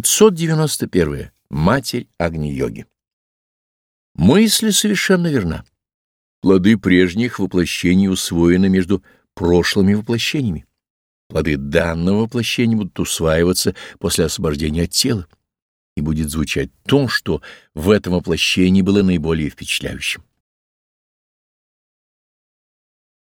591. Матерь Агни-йоги. Мысль совершенно верна. Плоды прежних воплощений усвоены между прошлыми воплощениями. Плоды данного воплощения будут усваиваться после освобождения от тела, и будет звучать то, что в этом воплощении было наиболее впечатляющим.